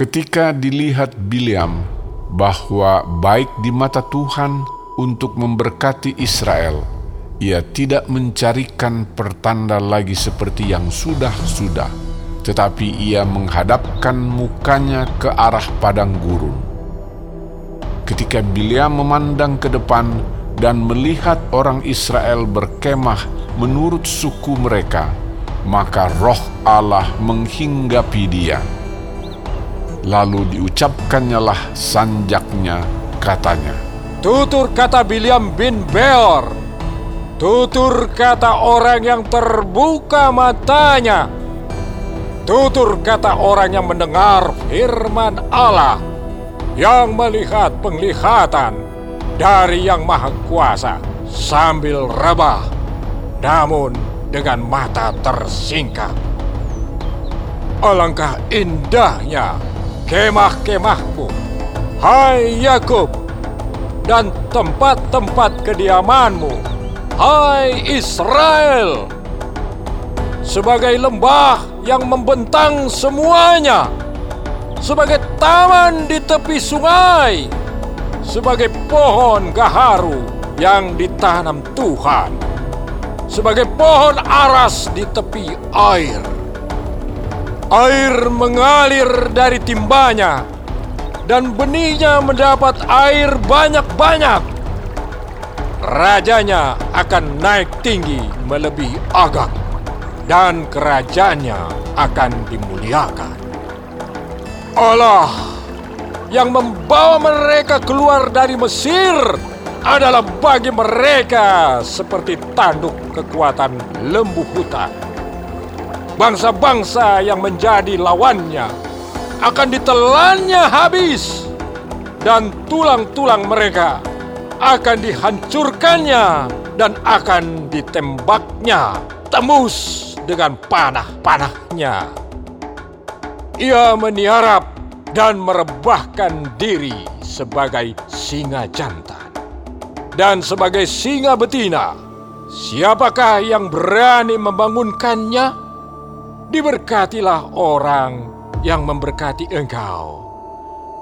Ketika dilihat Bileam bahwa baik di mata Tuhan untuk memberkati Israel, ia tidak mencarikan pertanda lagi seperti yang sudah-sudah, tetapi ia menghadapkan mukanya ke arah padang gurun. Ketika Bileam memandang ke depan dan melihat orang Israel berkemah menurut suku mereka, maka roh Allah menghinggapi dia Lalu diucapkannyalah sanjaknya katanya. Tutur kata Biliam bin Beor. Tutur kata orang yang terbuka matanya. Tutur kata orang yang mendengar firman Allah. Yang melihat penglihatan dari yang maha kuasa sambil rebah. Namun dengan mata tersingkap. Alangkah indahnya kemah-kemahku, hai Yakub, dan tempat-tempat kediamanmu, hai Israel, sebagai lembah yang membentang semuanya, sebagai taman di tepi sungai, sebagai pohon gaharu yang ditanam Tuhan, sebagai pohon aras di tepi air Air mengalir dari timbanya, dan benihnya mendapat air banyak-banyak. Rajanya akan naik tinggi melebihi Agak, dan kerajaannya akan dimuliakan. Allah yang membawa mereka keluar dari Mesir adalah bagi mereka seperti tanduk kekuatan lembu hutan bangsa-bangsa yang menjadi lawannya akan ditelannya habis dan tulang-tulang mereka akan dihancurkannya dan akan ditembaknya tembus dengan panah-panahnya. Ia meniarap dan merebahkan diri sebagai singa jantan dan sebagai singa betina. Siapakah yang berani membangunkannya? Diberkatilah orang yang memberkati engkau,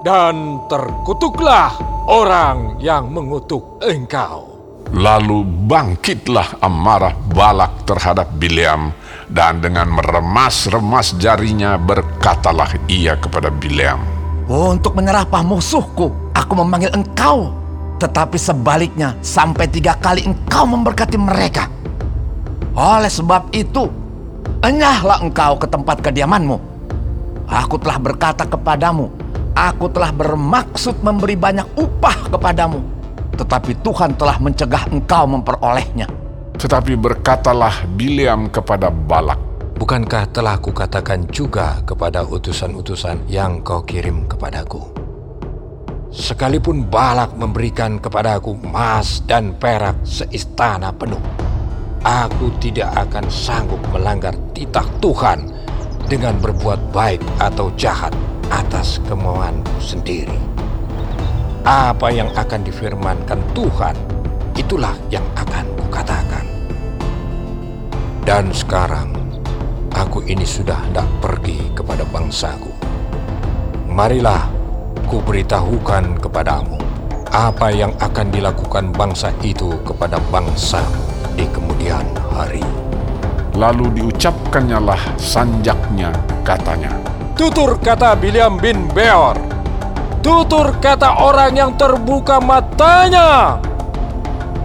dan terkutuklah orang yang mengutuk engkau. Lalu bangkitlah amarah Balak terhadap Bileam, dan dengan meremas-remas jarinya berkatalah ia kepada Bileam, Untuk menyerapah musuhku, aku memanggil engkau, tetapi sebaliknya sampai tiga kali engkau memberkati mereka. Oleh sebab itu, Enyahlah engkau ke tempat kediamanmu. Aku telah berkata kepadamu, aku telah bermaksud memberi banyak upah kepadamu, tetapi Tuhan telah mencegah engkau memperolehnya. Tetapi berkatalah Bileam kepada Balak, Bukankah telah kukatakan juga kepada utusan-utusan yang kau kirim kepadaku? Sekalipun Balak memberikan kepadaku emas dan perak seistana penuh, aku tidak akan sanggup melanggar titah Tuhan dengan berbuat baik atau jahat atas kemauanku sendiri. Apa yang akan difirmankan Tuhan, itulah yang akan kukatakan. Dan sekarang, aku ini sudah hendak pergi kepada bangsaku. Marilah, kuberitahukan kepadamu apa yang akan dilakukan bangsa itu kepada bangsamu di kemudian hari. Lalu diucapkannyalah sanjaknya katanya. Tutur kata Biliam bin Beor. Tutur kata orang yang terbuka matanya.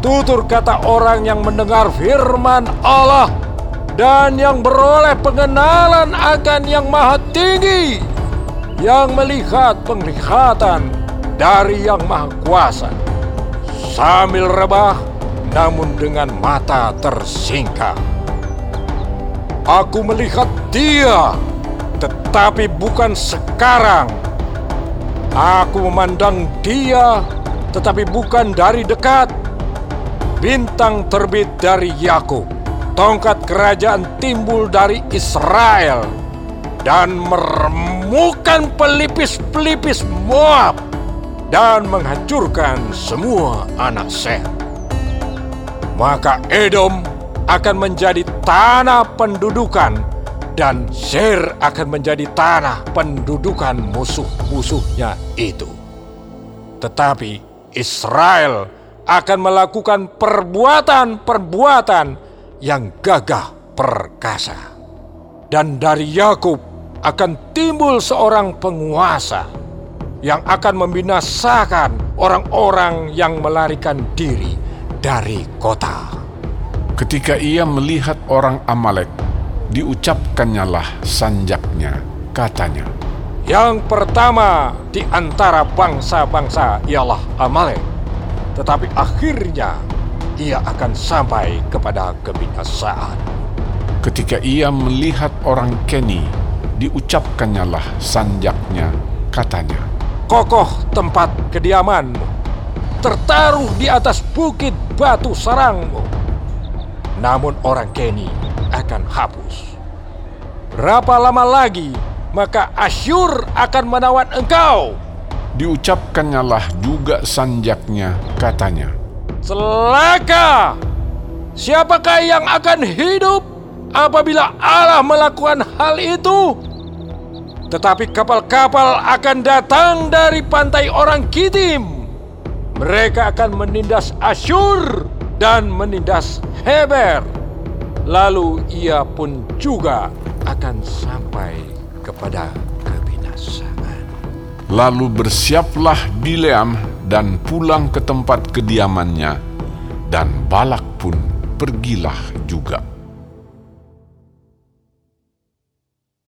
Tutur kata orang yang mendengar firman Allah dan yang beroleh pengenalan akan yang maha tinggi. Yang melihat penglihatan dari yang maha kuasa. Sambil rebah namun dengan mata tersingkap. Aku melihat dia, tetapi bukan sekarang. Aku memandang dia, tetapi bukan dari dekat. Bintang terbit dari Yakub, tongkat kerajaan timbul dari Israel, dan meremukan pelipis-pelipis Moab dan menghancurkan semua anak Seth maka Edom akan menjadi tanah pendudukan dan Ser akan menjadi tanah pendudukan musuh-musuhnya itu. Tetapi Israel akan melakukan perbuatan-perbuatan yang gagah perkasa. Dan dari Yakub akan timbul seorang penguasa yang akan membinasakan orang-orang yang melarikan diri dari kota. Ketika ia melihat orang Amalek, diucapkannya lah sanjaknya, katanya. Yang pertama di antara bangsa-bangsa ialah Amalek. Tetapi akhirnya ia akan sampai kepada kebinasaan. Ketika ia melihat orang Keni, diucapkannya lah sanjaknya, katanya. Kokoh tempat kediamanmu, tertaruh di atas bukit batu sarangmu. Namun orang Keni akan hapus. Berapa lama lagi maka Asyur akan menawan engkau? Diucapkannya lah juga sanjaknya, katanya. Celaka! Siapakah yang akan hidup apabila Allah melakukan hal itu. Tetapi kapal-kapal akan datang dari pantai orang Kitim. Mereka akan menindas Asyur dan menindas Heber. Lalu ia pun juga akan sampai kepada kebinasaan. Lalu bersiaplah Bileam dan pulang ke tempat kediamannya, dan Balak pun pergilah juga.